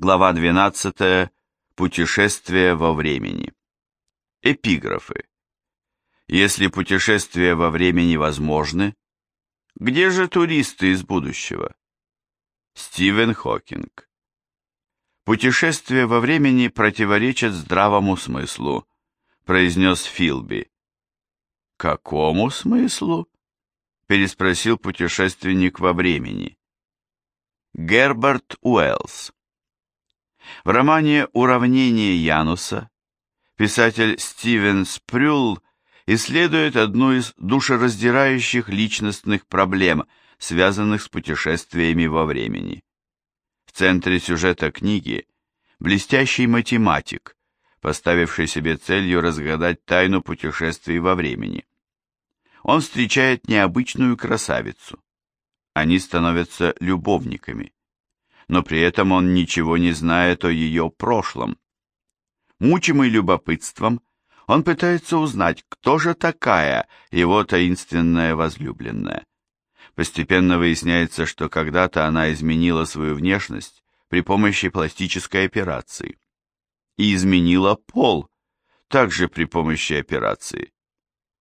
Глава 12. Путешествие во времени. Эпиграфы. Если путешествия во времени возможны, где же туристы из будущего? Стивен Хокинг. Путешествия во времени противоречат здравому смыслу, произнес Филби. Какому смыслу? переспросил путешественник во времени. Герберт Уэллс. В романе «Уравнение Януса» писатель Стивен Спрюл исследует одну из душераздирающих личностных проблем, связанных с путешествиями во времени. В центре сюжета книги блестящий математик, поставивший себе целью разгадать тайну путешествий во времени. Он встречает необычную красавицу. Они становятся любовниками но при этом он ничего не знает о ее прошлом. Мучимый любопытством, он пытается узнать, кто же такая его таинственная возлюбленная. Постепенно выясняется, что когда-то она изменила свою внешность при помощи пластической операции. И изменила пол, также при помощи операции.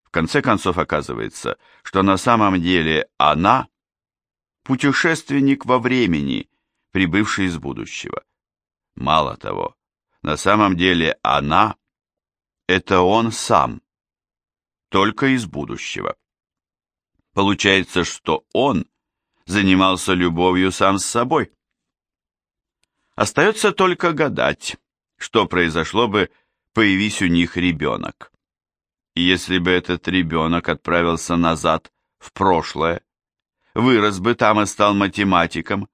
В конце концов оказывается, что на самом деле она – путешественник во времени – прибывший из будущего. Мало того, на самом деле она – это он сам, только из будущего. Получается, что он занимался любовью сам с собой. Остается только гадать, что произошло бы, появись у них ребенок. И если бы этот ребенок отправился назад, в прошлое, вырос бы там и стал математиком,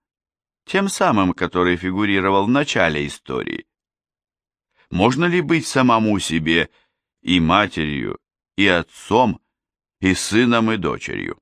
тем самым, который фигурировал в начале истории. Можно ли быть самому себе и матерью, и отцом, и сыном, и дочерью?